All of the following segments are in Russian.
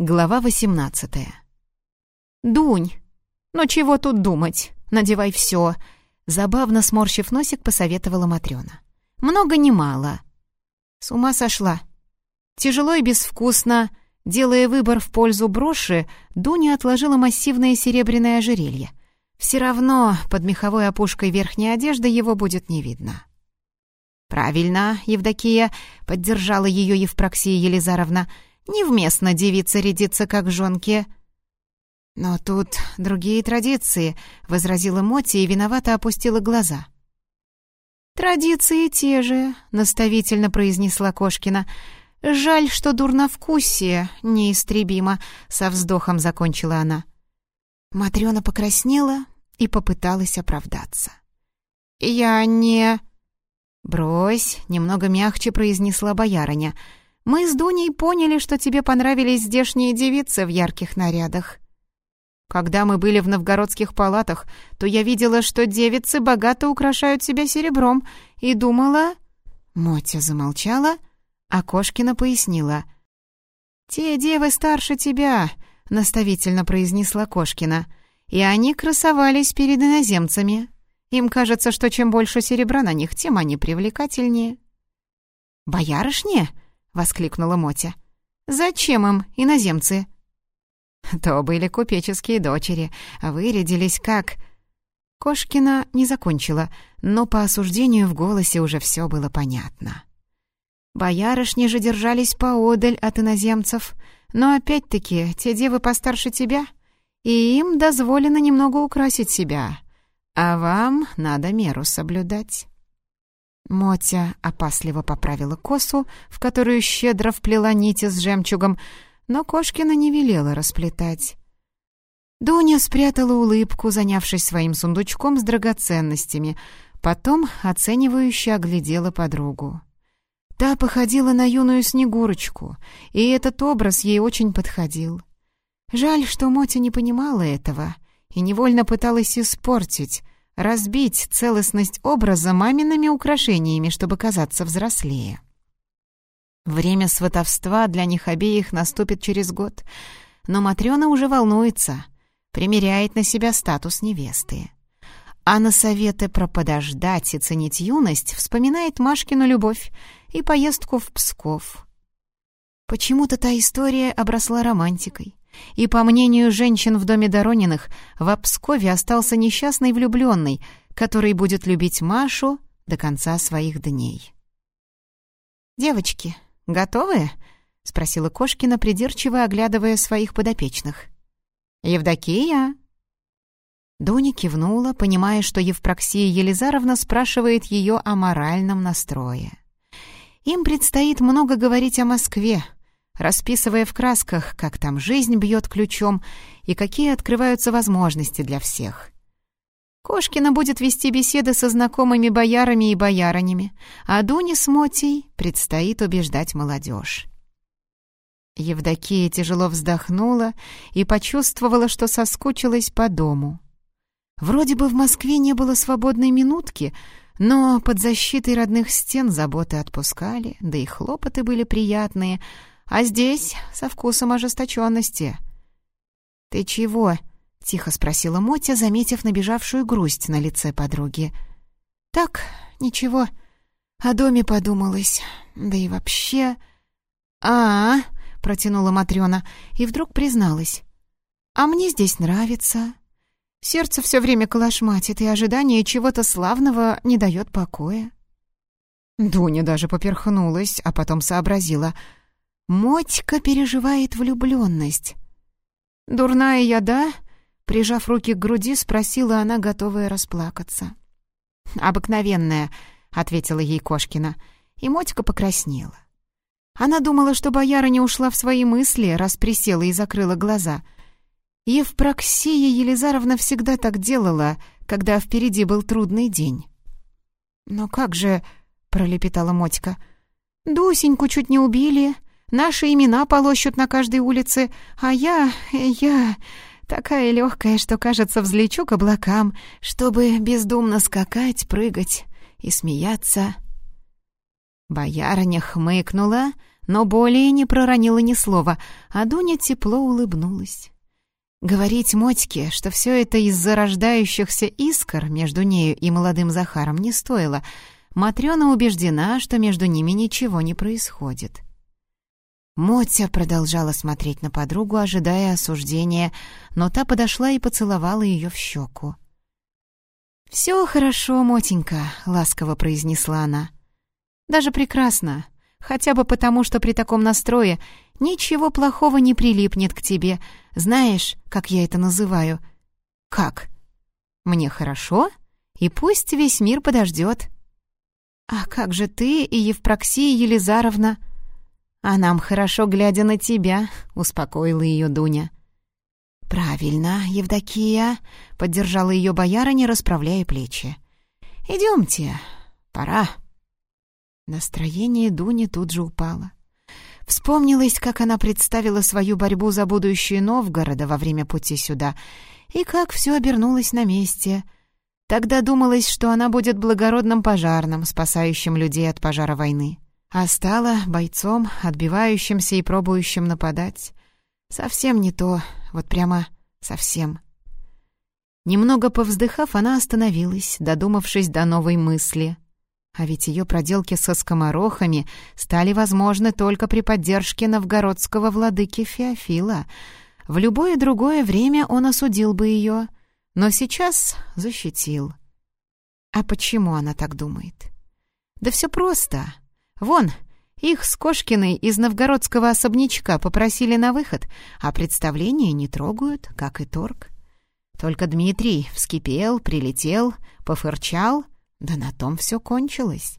Глава 18 «Дунь, ну чего тут думать? Надевай все. Забавно сморщив носик, посоветовала Матрёна. «Много не мало». С ума сошла. Тяжело и безвкусно. Делая выбор в пользу броши, Дуня отложила массивное серебряное ожерелье. Все равно под меховой опушкой верхней одежды его будет не видно. «Правильно, Евдокия», — поддержала ее Евпроксия Елизаровна, — Невместно девица рядиться как жонки. «Но тут другие традиции», — возразила Моти и виновато опустила глаза. «Традиции те же», — наставительно произнесла Кошкина. «Жаль, что дурновкусие неистребимо», — со вздохом закончила она. Матрёна покраснела и попыталась оправдаться. «Я не...» «Брось», — немного мягче произнесла боярыня. Мы с Дуней поняли, что тебе понравились здешние девицы в ярких нарядах. Когда мы были в новгородских палатах, то я видела, что девицы богато украшают себя серебром, и думала...» Мотя замолчала, а Кошкина пояснила. «Те девы старше тебя», — наставительно произнесла Кошкина, «и они красовались перед иноземцами. Им кажется, что чем больше серебра на них, тем они привлекательнее». «Боярышни?» — воскликнула Мотя. «Зачем им иноземцы?» «То были купеческие дочери, вырядились как...» Кошкина не закончила, но по осуждению в голосе уже все было понятно. Боярышни же держались поодаль от иноземцев, но опять-таки те девы постарше тебя, и им дозволено немного украсить себя, а вам надо меру соблюдать. Мотя опасливо поправила косу, в которую щедро вплела нити с жемчугом, но Кошкина не велела расплетать. Дуня спрятала улыбку, занявшись своим сундучком с драгоценностями, потом оценивающе оглядела подругу. Та походила на юную Снегурочку, и этот образ ей очень подходил. Жаль, что Мотя не понимала этого и невольно пыталась испортить — разбить целостность образа мамиными украшениями, чтобы казаться взрослее. Время сватовства для них обеих наступит через год, но Матрёна уже волнуется, примеряет на себя статус невесты. А на советы про подождать и ценить юность вспоминает Машкину любовь и поездку в Псков. Почему-то та история обросла романтикой. И, по мнению женщин в доме Дорониных, в Пскове остался несчастный влюбленный, который будет любить Машу до конца своих дней. «Девочки, готовы?» — спросила Кошкина, придирчиво оглядывая своих подопечных. «Евдокия?» Дуня кивнула, понимая, что Евпроксия Елизаровна спрашивает ее о моральном настрое. Им предстоит много говорить о Москве, расписывая в красках, как там жизнь бьет ключом и какие открываются возможности для всех. Кошкина будет вести беседы со знакомыми боярами и боярынями, а Дуне с Мотей предстоит убеждать молодежь. Евдокия тяжело вздохнула и почувствовала, что соскучилась по дому. Вроде бы в Москве не было свободной минутки, но под защитой родных стен заботы отпускали, да и хлопоты были приятные — а здесь со вкусом ожесточенности. «Ты чего?» — тихо спросила Мотя, заметив набежавшую грусть на лице подруги. «Так, ничего. О доме подумалось. Да и вообще...» «А-а-а!» — протянула Матрёна и вдруг призналась. «А мне здесь нравится. Сердце все время колошматит, и ожидание чего-то славного не дает покоя». Дуня даже поперхнулась, а потом сообразила — Мотька переживает влюбленность. «Дурная я, да?» Прижав руки к груди, спросила она, готовая расплакаться. «Обыкновенная», — ответила ей Кошкина, и Мотька покраснела. Она думала, что боярыня ушла в свои мысли, раз присела и закрыла глаза. Евпроксия Елизаровна всегда так делала, когда впереди был трудный день. «Но как же...» — пролепетала Мотька. «Дусеньку чуть не убили, Наши имена полощут на каждой улице, а я... я... такая легкая, что, кажется, взлечу к облакам, чтобы бездумно скакать, прыгать и смеяться». Боярыня хмыкнула, но более не проронила ни слова, а Дуня тепло улыбнулась. Говорить Мотьке, что все это из-за рождающихся искр между нею и молодым Захаром не стоило. Матрёна убеждена, что между ними ничего не происходит. Мотя продолжала смотреть на подругу, ожидая осуждения, но та подошла и поцеловала ее в щеку. «Все хорошо, Мотенька», — ласково произнесла она. «Даже прекрасно, хотя бы потому, что при таком настрое ничего плохого не прилипнет к тебе. Знаешь, как я это называю?» «Как?» «Мне хорошо, и пусть весь мир подождет». «А как же ты и Евпроксия Елизаровна?» «А нам хорошо, глядя на тебя», — успокоила ее Дуня. «Правильно, Евдокия», — поддержала ее боярыня, расправляя плечи. «Идемте, пора». Настроение Дуни тут же упало. Вспомнилось, как она представила свою борьбу за будущее Новгорода во время пути сюда, и как все обернулось на месте. Тогда думалось, что она будет благородным пожарным, спасающим людей от пожара войны а стала бойцом, отбивающимся и пробующим нападать. Совсем не то, вот прямо совсем. Немного повздыхав, она остановилась, додумавшись до новой мысли. А ведь ее проделки со скоморохами стали возможны только при поддержке новгородского владыки Феофила. В любое другое время он осудил бы ее, но сейчас защитил. А почему она так думает? Да все просто — Вон, их с Кошкиной из новгородского особнячка попросили на выход, а представление не трогают, как и торг. Только Дмитрий вскипел, прилетел, пофырчал, да на том все кончилось.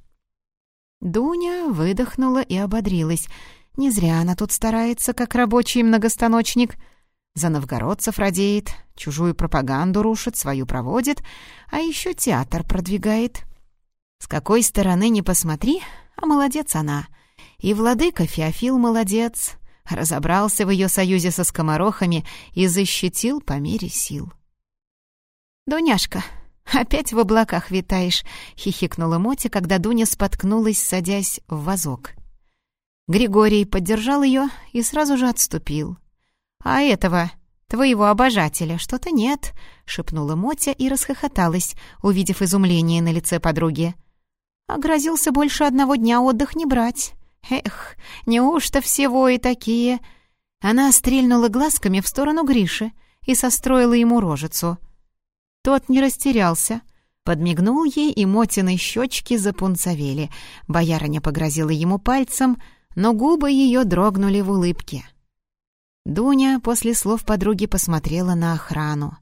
Дуня выдохнула и ободрилась. Не зря она тут старается, как рабочий многостаночник. За новгородцев радеет, чужую пропаганду рушит, свою проводит, а еще театр продвигает. С какой стороны ни посмотри, а молодец она. И владыка Феофил молодец. Разобрался в ее союзе со скоморохами и защитил по мере сил. «Дуняшка, опять в облаках витаешь», — хихикнула Мотя, когда Дуня споткнулась, садясь в вазок. Григорий поддержал ее и сразу же отступил. «А этого, твоего обожателя, что-то нет», — шепнула Мотя и расхохоталась, увидев изумление на лице подруги. А грозился больше одного дня отдых не брать. Эх, неужто все вои такие? Она стрельнула глазками в сторону Гриши и состроила ему рожицу. Тот не растерялся. Подмигнул ей, и Мотины щечки запунцовели. Боярыня погрозила ему пальцем, но губы ее дрогнули в улыбке. Дуня после слов подруги посмотрела на охрану.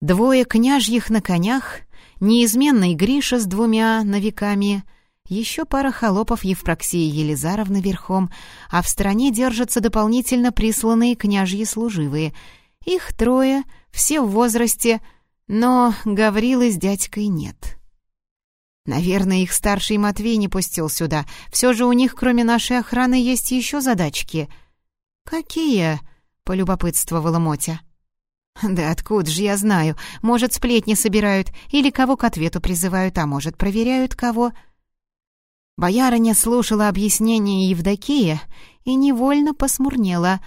Двое княжьих на конях — неизменный Гриша с двумя новиками, еще пара холопов Евпроксии Елизаровны верхом, а в стороне держатся дополнительно присланные княжьи служивые. Их трое, все в возрасте, но Гаврилы с дядькой нет. Наверное, их старший Матвей не пустил сюда. Все же у них, кроме нашей охраны, есть еще задачки. «Какие?» — полюбопытствовала Мотя. «Да откуда же я знаю? Может, сплетни собирают, или кого к ответу призывают, а может, проверяют кого?» Боярыня слушала объяснение Евдокия и невольно посмурнела.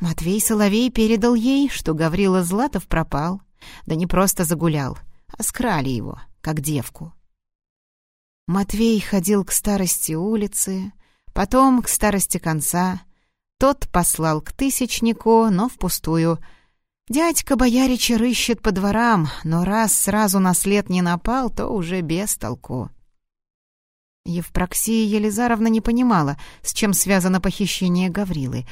Матвей Соловей передал ей, что Гаврила Златов пропал. Да не просто загулял, а скрали его, как девку. Матвей ходил к старости улицы, потом к старости конца. Тот послал к тысячнику, но впустую — Дядька Боярича рыщет по дворам, но раз сразу на след не напал, то уже без толку. Евпроксия Елизаровна не понимала, с чем связано похищение Гаврилы.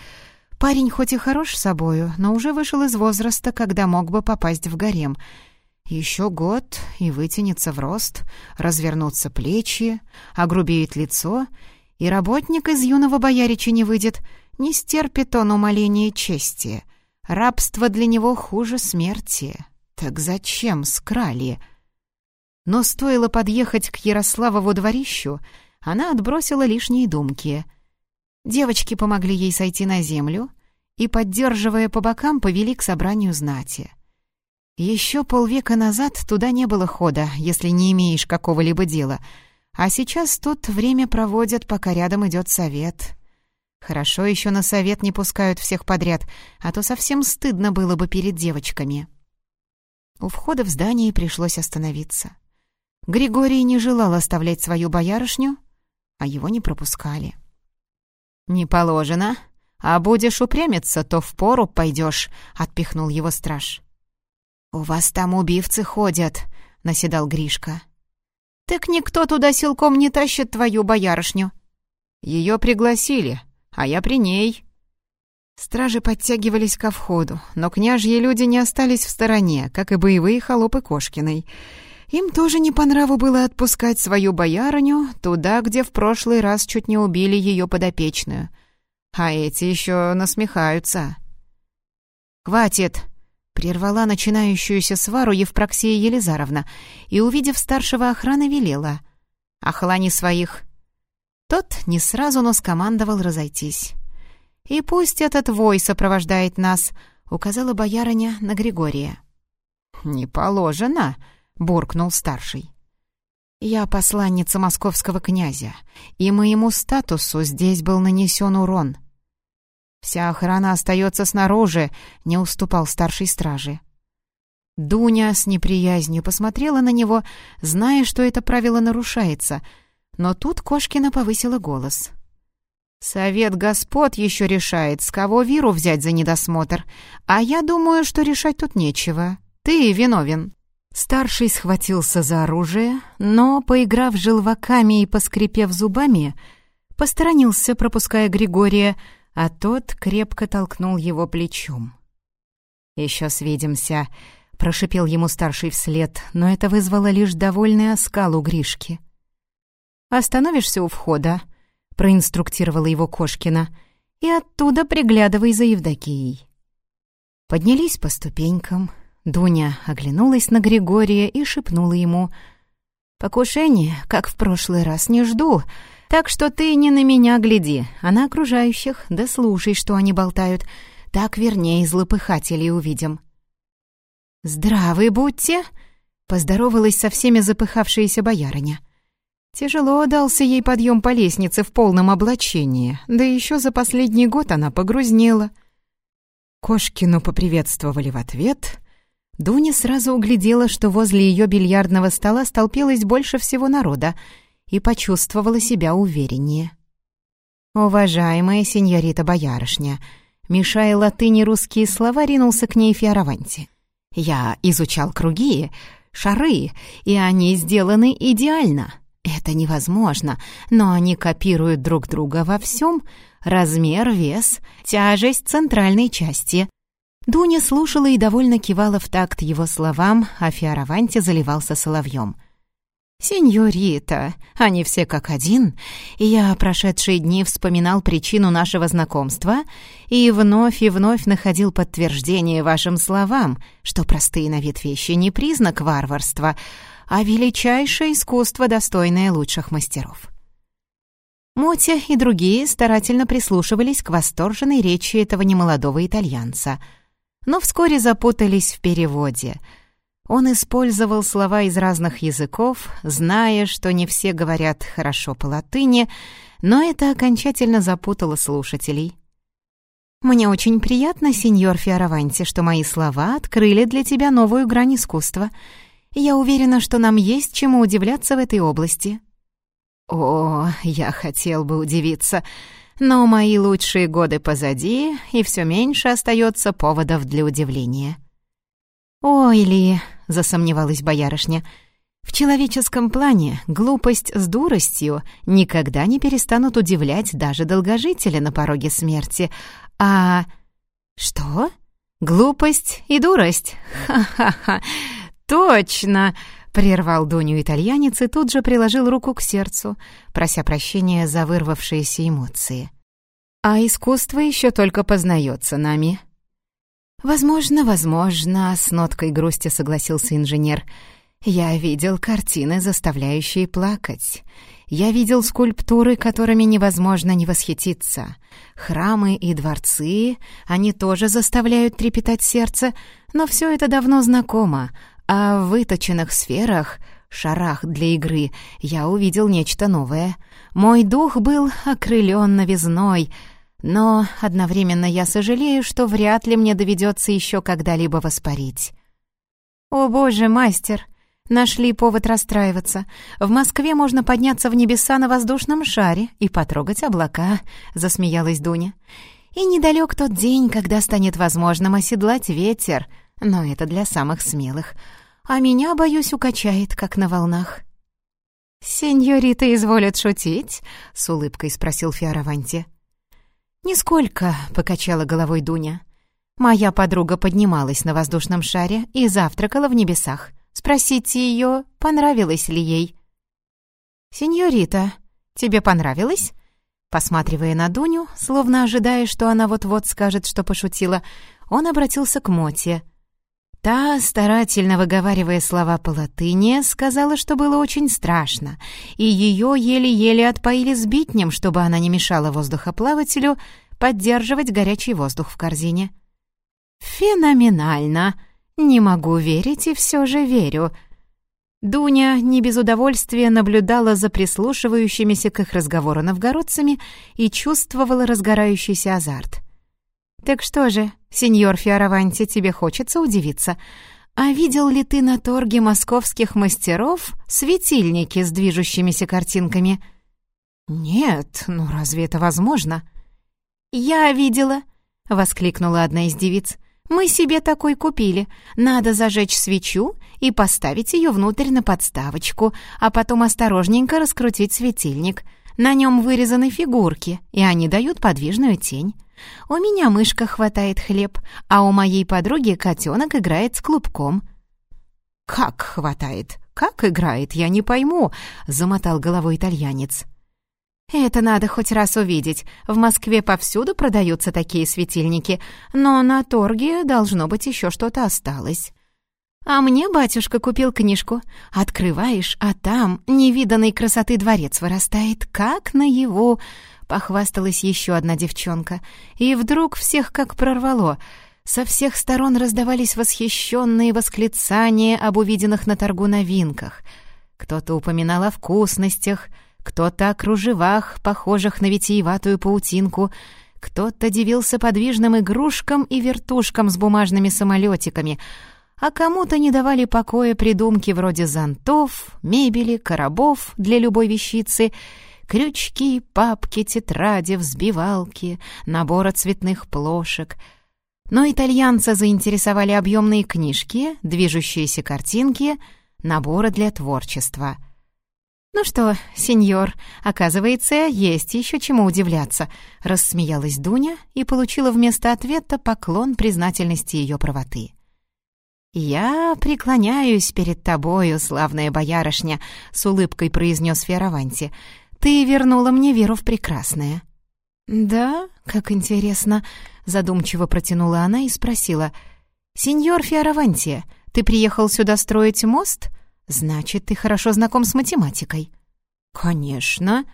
Парень хоть и хорош собою, но уже вышел из возраста, когда мог бы попасть в гарем. Еще год, и вытянется в рост, развернутся плечи, огрубеет лицо, и работник из юного боярича не выйдет, не стерпит он умоления чести — Рабство для него хуже смерти. Так зачем скрали? Но стоило подъехать к Ярославову дворищу, она отбросила лишние думки. Девочки помогли ей сойти на землю и, поддерживая по бокам, повели к собранию знати. Еще полвека назад туда не было хода, если не имеешь какого-либо дела, а сейчас тут время проводят, пока рядом идет совет. Хорошо еще на совет не пускают всех подряд, а то совсем стыдно было бы перед девочками. У входа в здание пришлось остановиться. Григорий не желал оставлять свою боярышню, а его не пропускали. «Не положено. А будешь упрямиться, то впору пойдешь», — отпихнул его страж. «У вас там убивцы ходят», — наседал Гришка. «Так никто туда силком не тащит твою боярышню». «Ее пригласили, а я при ней». Стражи подтягивались ко входу, но княжьи люди не остались в стороне, как и боевые холопы Кошкиной. Им тоже не по нраву было отпускать свою боярыню туда, где в прошлый раз чуть не убили ее подопечную. А эти еще насмехаются. «Хватит!» — прервала начинающуюся свару Евпроксия Елизаровна и, увидев старшего охраны, велела. «Охлани своих!» Тот не сразу, но скомандовал разойтись. «И пусть этот вой сопровождает нас», — указала боярыня на Григория. «Не положено», — буркнул старший. «Я посланница московского князя, и моему статусу здесь был нанесен урон». «Вся охрана остается снаружи», — не уступал старший стражи. Дуня с неприязнью посмотрела на него, зная, что это правило нарушается, но тут Кошкина повысила голос — «Совет господ еще решает, с кого Виру взять за недосмотр. А я думаю, что решать тут нечего. Ты виновен». Старший схватился за оружие, но, поиграв желваками и поскрипев зубами, посторонился, пропуская Григория, а тот крепко толкнул его плечом. «Еще свидимся», — прошипел ему старший вслед, но это вызвало лишь довольный оскал у Гришки. «Остановишься у входа?» — проинструктировала его Кошкина, «и оттуда приглядывай за Евдокией». Поднялись по ступенькам. Дуня оглянулась на Григория и шепнула ему, «Покушение, как в прошлый раз, не жду, так что ты не на меня гляди, а на окружающих, да слушай, что они болтают, так вернее злопыхателей увидим». «Здравы будьте!» — поздоровалась со всеми запыхавшаяся боярыня. Тяжело дался ей подъем по лестнице в полном облачении, да еще за последний год она погрузнела. Кошкину поприветствовали в ответ. Дуня сразу углядела, что возле ее бильярдного стола столпилось больше всего народа, и почувствовала себя увереннее. «Уважаемая сеньорита-боярышня», мешая латыни русские слова, ринулся к ней Фиараванти. «Я изучал круги, шары, и они сделаны идеально». Это невозможно, но они копируют друг друга во всем. Размер, вес, тяжесть центральной части. Дуня слушала и довольно кивала в такт его словам, а Фиараванти заливался соловьем. «Сеньорита, они все как один. Я прошедшие дни вспоминал причину нашего знакомства и вновь и вновь находил подтверждение вашим словам, что простые на вид вещи не признак варварства, а величайшее искусство, достойное лучших мастеров. Мотя и другие старательно прислушивались к восторженной речи этого немолодого итальянца, но вскоре запутались в переводе. Он использовал слова из разных языков, зная, что не все говорят хорошо по латыни, но это окончательно запутало слушателей. «Мне очень приятно, сеньор Фиараванти, что мои слова открыли для тебя новую грань искусства», я уверена, что нам есть чему удивляться в этой области». «О, я хотел бы удивиться, но мои лучшие годы позади, и все меньше остается поводов для удивления». «Ой, Ли», — засомневалась боярышня, — «в человеческом плане глупость с дуростью никогда не перестанут удивлять даже долгожителя на пороге смерти, а...» «Что? Глупость и дурость? Ха-ха-ха! «Точно!» — прервал Дуню итальянец и тут же приложил руку к сердцу, прося прощения за вырвавшиеся эмоции. «А искусство еще только познается нами». «Возможно, возможно», — с ноткой грусти согласился инженер. «Я видел картины, заставляющие плакать. Я видел скульптуры, которыми невозможно не восхититься. Храмы и дворцы, они тоже заставляют трепетать сердце, но все это давно знакомо, а в выточенных сферах, шарах для игры, я увидел нечто новое. Мой дух был окрылен новизной. Но одновременно я сожалею, что вряд ли мне доведется еще когда-либо воспарить. «О боже, мастер!» Нашли повод расстраиваться. В Москве можно подняться в небеса на воздушном шаре и потрогать облака, засмеялась Дуня. И недалек тот день, когда станет возможным оседлать ветер, но это для самых смелых. А меня, боюсь, укачает, как на волнах. «Сеньорита изволят шутить?» — с улыбкой спросил Фиараванти. «Нисколько», — покачала головой Дуня. «Моя подруга поднималась на воздушном шаре и завтракала в небесах. Спросите ее, понравилось ли ей». «Сеньорита, тебе понравилось?» Посматривая на Дуню, словно ожидая, что она вот-вот скажет, что пошутила, он обратился к Моте. Та, старательно выговаривая слова по латыни, сказала, что было очень страшно, и ее еле-еле отпоили сбитнем, чтобы она не мешала воздухоплавателю поддерживать горячий воздух в корзине. «Феноменально!» «Не могу верить и все же верю». Дуня не без удовольствия наблюдала за прислушивающимися к их разговору новгородцами и чувствовала разгорающийся азарт. «Так что же, сеньор Фиараванти, тебе хочется удивиться? А видел ли ты на торге московских мастеров светильники с движущимися картинками?» «Нет, ну разве это возможно?» «Я видела», — воскликнула одна из девиц. Мы себе такой купили. Надо зажечь свечу и поставить ее внутрь на подставочку, а потом осторожненько раскрутить светильник. На нем вырезаны фигурки, и они дают подвижную тень. У меня мышка хватает хлеб, а у моей подруги котенок играет с клубком. «Как хватает? Как играет? Я не пойму», — замотал головой итальянец. Это надо хоть раз увидеть. В Москве повсюду продаются такие светильники, но на торге должно быть еще что-то осталось. А мне батюшка купил книжку. Открываешь, а там невиданной красоты дворец вырастает, как наяву. Похвасталась еще одна девчонка. И вдруг всех как прорвало. Со всех сторон раздавались восхищенные восклицания об увиденных на торгу новинках. Кто-то упоминал о вкусностях — кто-то о кружевах, похожих на витиеватую паутинку, кто-то дивился подвижным игрушкам и вертушкам с бумажными самолетиками, а кому-то не давали покоя придумки вроде зонтов, мебели, коробов для любой вещицы, крючки, папки, тетради, взбивалки, набора цветных плошек. Но итальянца заинтересовали объемные книжки, движущиеся картинки, наборы для творчества — «Ну что, сеньор, оказывается, есть еще чему удивляться», — рассмеялась Дуня и получила вместо ответа поклон признательности ее правоты. «Я преклоняюсь перед тобою, славная боярышня», — с улыбкой произнес Фиараванти. «Ты вернула мне веру в прекрасное». «Да, как интересно», — задумчиво протянула она и спросила. «Сеньор Фиараванти, ты приехал сюда строить мост?» «Значит, ты хорошо знаком с математикой». «Конечно».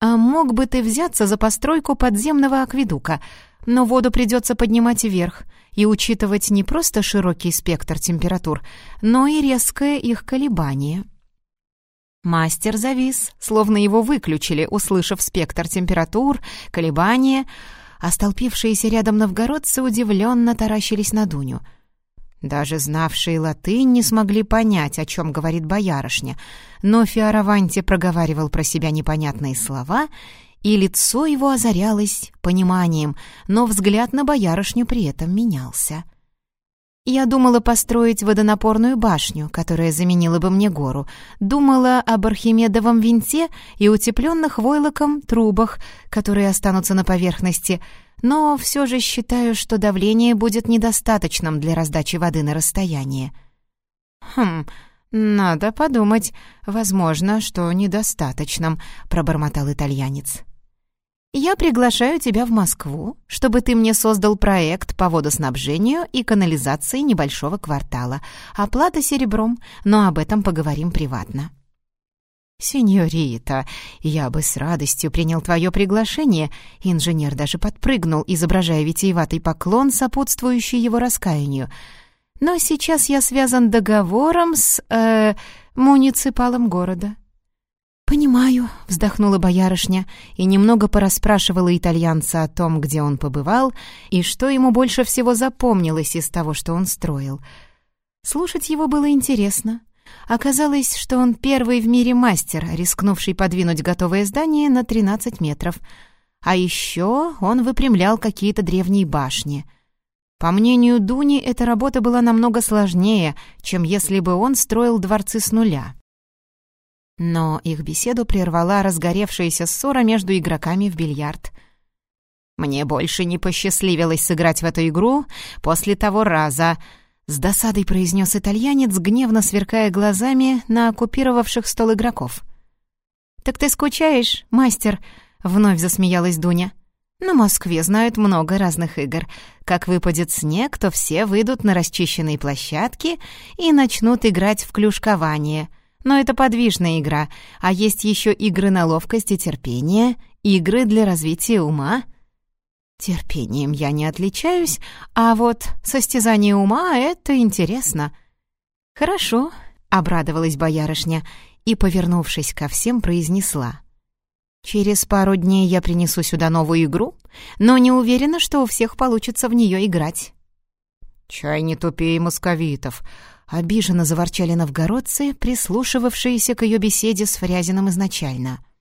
«А мог бы ты взяться за постройку подземного акведука, но воду придется поднимать вверх и учитывать не просто широкий спектр температур, но и резкое их колебание». Мастер завис, словно его выключили, услышав спектр температур, колебания, а столпившиеся рядом новгородцы удивленно таращились на Дуню — даже знавшие латынь не смогли понять, о чем говорит боярышня, но Фиараванти проговаривал про себя непонятные слова, и лицо его озарялось пониманием, но взгляд на боярышню при этом менялся. Я думала построить водонапорную башню, которая заменила бы мне гору. Думала об Архимедовом винте и утепленных войлоком трубах, которые останутся на поверхности — но все же считаю, что давление будет недостаточным для раздачи воды на расстояние. «Хм, надо подумать. Возможно, что недостаточным», — пробормотал итальянец. «Я приглашаю тебя в Москву, чтобы ты мне создал проект по водоснабжению и канализации небольшого квартала. Оплата серебром, но об этом поговорим приватно». «Сеньорита, я бы с радостью принял твое приглашение». Инженер даже подпрыгнул, изображая витиеватый поклон, сопутствующий его раскаянию. «Но сейчас я связан договором с... Э, муниципалом города». «Понимаю», — вздохнула боярышня и немного порасспрашивала итальянца о том, где он побывал и что ему больше всего запомнилось из того, что он строил. Слушать его было интересно. Оказалось, что он первый в мире мастер, рискнувший подвинуть готовое здание на 13 метров. А еще он выпрямлял какие-то древние башни. По мнению Дуни, эта работа была намного сложнее, чем если бы он строил дворцы с нуля. Но их беседу прервала разгоревшаяся ссора между игроками в бильярд. «Мне больше не посчастливилось сыграть в эту игру после того раза», — с досадой произнес итальянец, гневно сверкая глазами на оккупировавших стол игроков. «Так ты скучаешь, мастер?» — вновь засмеялась Дуня. «На Москве знают много разных игр. Как выпадет снег, то все выйдут на расчищенные площадки и начнут играть в клюшкование. Но это подвижная игра, а есть еще игры на ловкость и терпение, игры для развития ума». Терпением я не отличаюсь, а вот состязание ума — это интересно. Хорошо, — обрадовалась боярышня и, повернувшись ко всем, произнесла. Через пару дней я принесу сюда новую игру, но не уверена, что у всех получится в нее играть. «Чай не тупее московитов», — обиженно заворчали новгородцы, прислушивавшиеся к ее беседе с Фрязиным изначально —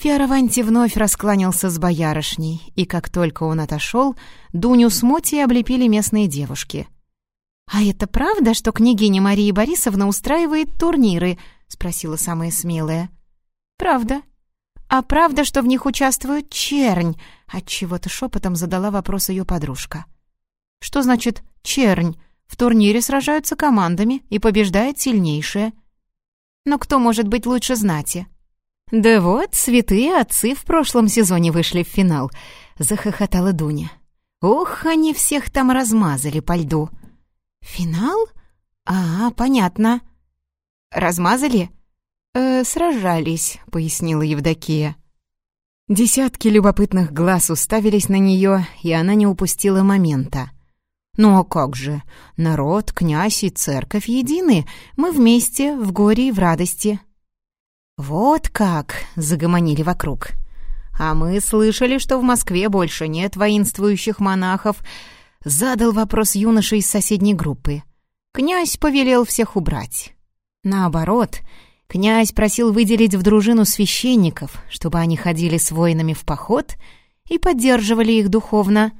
Фиараванти вновь раскланялся с боярышней, и как только он отошел, Дуню с Мотей облепили местные девушки. «А это правда, что княгиня Мария Борисовна устраивает турниры?» — спросила самая смелая. «Правда. А правда, что в них участвует чернь?» — отчего-то шепотом задала вопрос ее подружка. «Что значит «чернь»? В турнире сражаются командами, и побеждает сильнейшая. Но кто может быть лучше знати?» «Да вот, святые отцы в прошлом сезоне вышли в финал», — захохотала Дуня. «Ох, они всех там размазали по льду». «Финал? А, понятно». «Размазали?» «Э, «Сражались», — пояснила Евдокия. Десятки любопытных глаз уставились на нее, и она не упустила момента. «Ну а как же? Народ, князь и церковь едины. Мы вместе, в горе и в радости». «Вот как!» — загомонили вокруг. «А мы слышали, что в Москве больше нет воинствующих монахов», — задал вопрос юноша из соседней группы. Князь повелел всех убрать. Наоборот, князь просил выделить в дружину священников, чтобы они ходили с воинами в поход и поддерживали их духовно.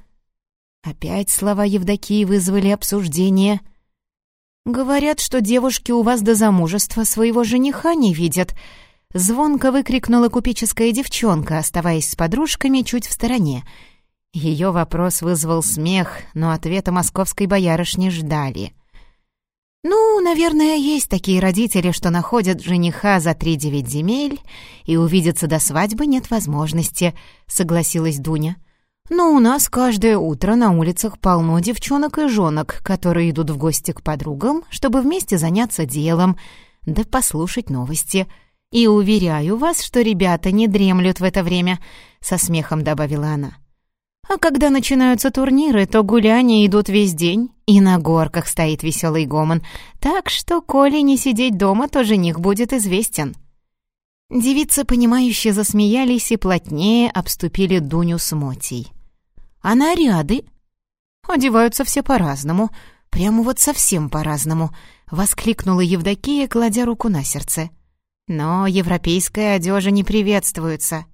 Опять слова Евдокии вызвали обсуждение. «Говорят, что девушки у вас до замужества своего жениха не видят», Звонко выкрикнула купеческая девчонка, оставаясь с подружками чуть в стороне. Ее вопрос вызвал смех, но ответа московской боярышни ждали. «Ну, наверное, есть такие родители, что находят жениха за три девять земель, и увидеться до свадьбы нет возможности», — согласилась Дуня. «Но у нас каждое утро на улицах полно девчонок и жонок, которые идут в гости к подругам, чтобы вместе заняться делом, да послушать новости». «И уверяю вас, что ребята не дремлют в это время», — со смехом добавила она. «А когда начинаются турниры, то гуляния идут весь день, и на горках стоит веселый гомон, так что, коли не сидеть дома, то жених будет известен». Девицы, понимающие, засмеялись и плотнее обступили Дуню с Мотей. «А наряды?» «Одеваются все по-разному, прямо вот совсем по-разному», — воскликнула Евдокия, кладя руку на сердце. Но европейская одежа не приветствуется.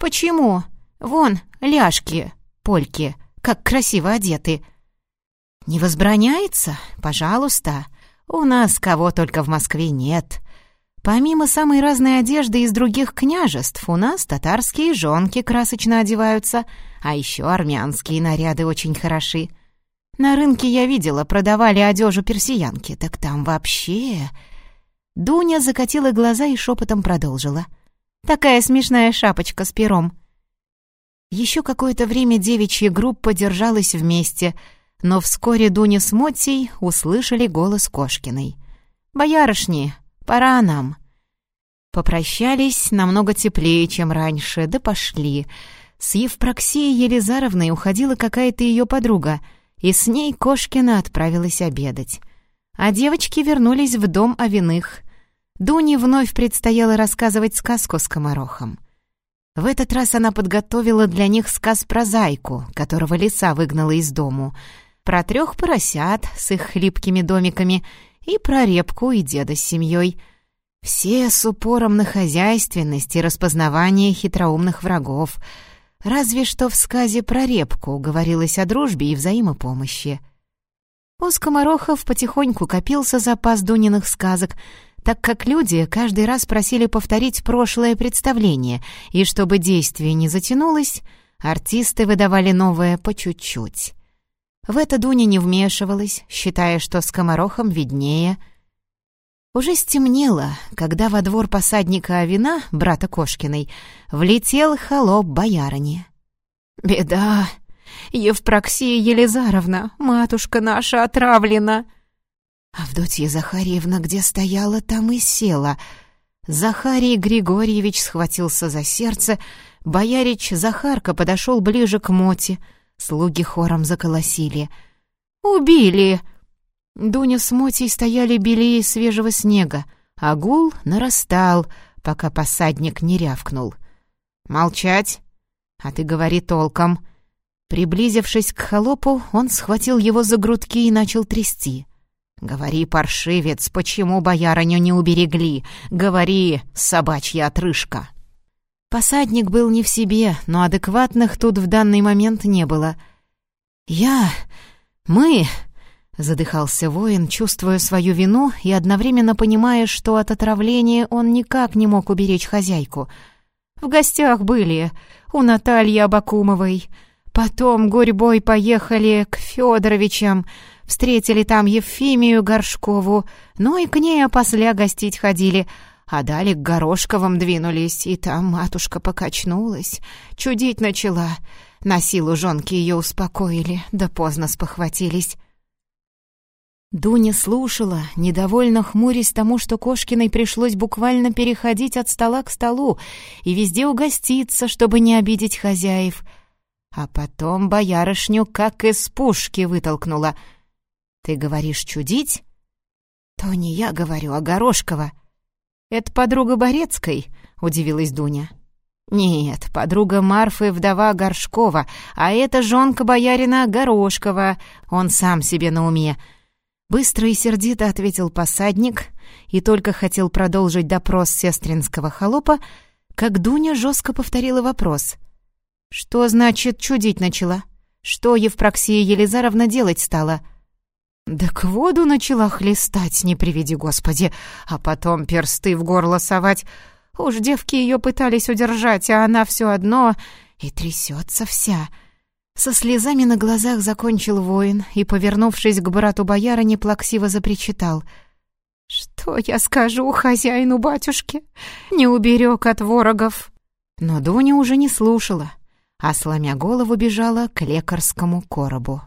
Почему? Вон, ляжки, польки, как красиво одеты. Не возбраняется? Пожалуйста. У нас кого только в Москве нет. Помимо самой разной одежды из других княжеств, у нас татарские жонки красочно одеваются, а еще армянские наряды очень хороши. На рынке я видела, продавали одежу персиянки, так там вообще Дуня закатила глаза и шепотом продолжила. «Такая смешная шапочка с пером». Еще какое-то время девичья группа держалась вместе, но вскоре Дуня с Мотей услышали голос Кошкиной. «Боярышни, пора нам». Попрощались намного теплее, чем раньше, да пошли. С Евпроксией Елизаровной уходила какая-то ее подруга, и с ней Кошкина отправилась обедать. А девочки вернулись в дом Овиных. Дуне вновь предстояло рассказывать сказку с комарохом. В этот раз она подготовила для них сказ про зайку, которого лиса выгнала из дому, про трех поросят с их хлипкими домиками и про репку и деда с семьей. Все с упором на хозяйственность и распознавание хитроумных врагов. Разве что в сказе про репку говорилось о дружбе и взаимопомощи. У скоморохов потихоньку копился запас Дуниных сказок — так как люди каждый раз просили повторить прошлое представление, и чтобы действие не затянулось, артисты выдавали новое по чуть-чуть. В это Дуня не вмешивалась, считая, что скоморохом виднее. Уже стемнело, когда во двор посадника Авина, брата Кошкиной, влетел холоп боярыни. «Беда! Евпроксия Елизаровна, матушка наша отравлена!» Авдотья Захарьевна где стояла, там и села. Захарий Григорьевич схватился за сердце, боярич Захарка подошел ближе к Моте. Слуги хором заколосили. «Убили!» Дуня с Мотей стояли белее свежего снега, а гул нарастал, пока посадник не рявкнул. «Молчать! А ты говори толком!» Приблизившись к холопу, он схватил его за грудки и начал трясти. «Говори, паршивец, почему боярыню не уберегли? Говори, собачья отрыжка!» Посадник был не в себе, но адекватных тут в данный момент не было. «Я... мы...» — задыхался воин, чувствуя свою вину и одновременно понимая, что от отравления он никак не мог уберечь хозяйку. «В гостях были у Натальи Абакумовой. Потом гурьбой поехали к Федоровичам». Встретили там Ефимию Горшкову, ну и к ней опосля гостить ходили, а далее к Горошковым двинулись, и там матушка покачнулась, чудить начала. На силу жонки ее успокоили, да поздно спохватились. Дуня слушала, недовольно хмурясь тому, что Кошкиной пришлось буквально переходить от стола к столу и везде угоститься, чтобы не обидеть хозяев. А потом боярышню как из пушки вытолкнула — «Ты говоришь чудить?» «То не я говорю, а Горошкова». «Это подруга Борецкой?» — удивилась Дуня. «Нет, подруга Марфы — вдова Горшкова, а это жонка боярина Горошкова. Он сам себе на уме». Быстро и сердито ответил посадник и только хотел продолжить допрос сестринского холопа, как Дуня жестко повторила вопрос. «Что значит чудить начала? Что Евпроксия Елизаровна делать стала?» Да к воду начала хлестать, не приведи Господи, а потом персты в горло совать. Уж девки ее пытались удержать, а она все одно и трясется вся. Со слезами на глазах закончил воин и, повернувшись к брату боярыни, плаксиво запричитал. «Что я скажу хозяину батюшки? Не уберег от ворогов!» Но Дуня уже не слушала, а, сломя голову, бежала к лекарскому коробу.